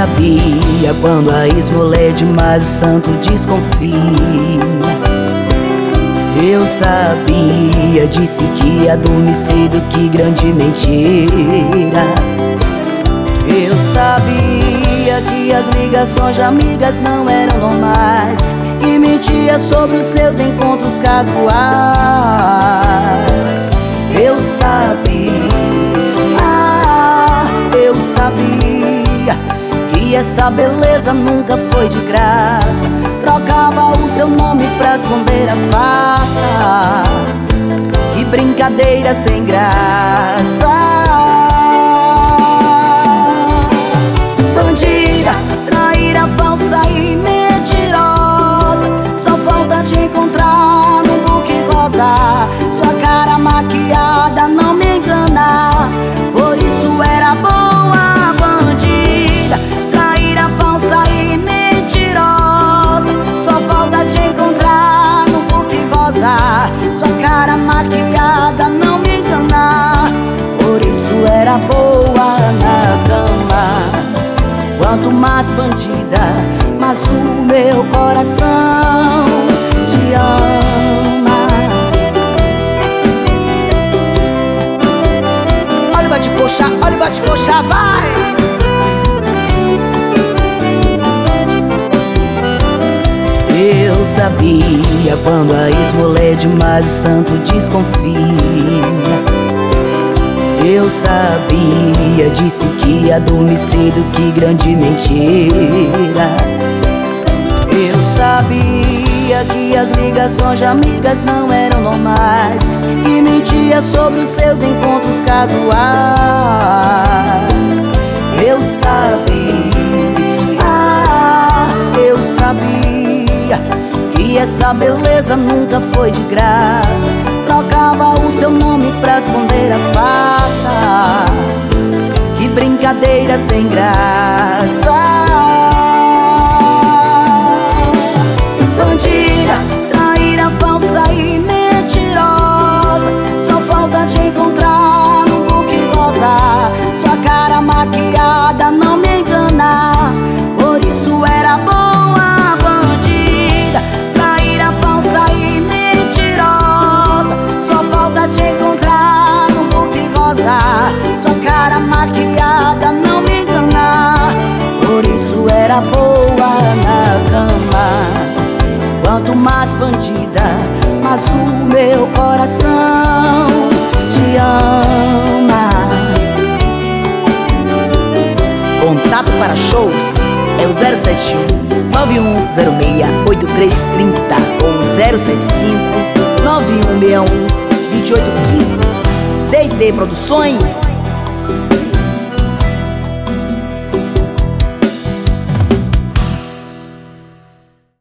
sabia quando a esmolé demais o santo desconfia. Eu sabia, disse que cedo, que grande mentira. Eu sabia que as ligações de amigas não eram normais E mentia sobre os seus encontros casuais Que essa beleza nunca foi de graça. Trocava o seu nome pra esconder a farsa. Que brincadeira sem graça Quanto mais bandida, mais o meu coração te ama Olha o bate-coxa, olha o bate-coxa, vai! Eu sabia quando a esmolé demais o santo desconfia eu sabia, disse que ia dormir cedo, que grande mentira. Eu sabia que as ligações de amigas não eram normais E mentia sobre os seus encontros casuais. Eu sabia, ah, eu sabia Que essa beleza nunca foi de graça trocava o seu nome pra esconder a farsa Que brincadeira sem graça te encontrar no book rosa. Sua cara maquiada não me engana Por isso era boa na cama. Quanto mais bandida, mais o meu coração te ama. Contato para shows é o 071 9106 8330 ou 075 9161 2815 D&D Produções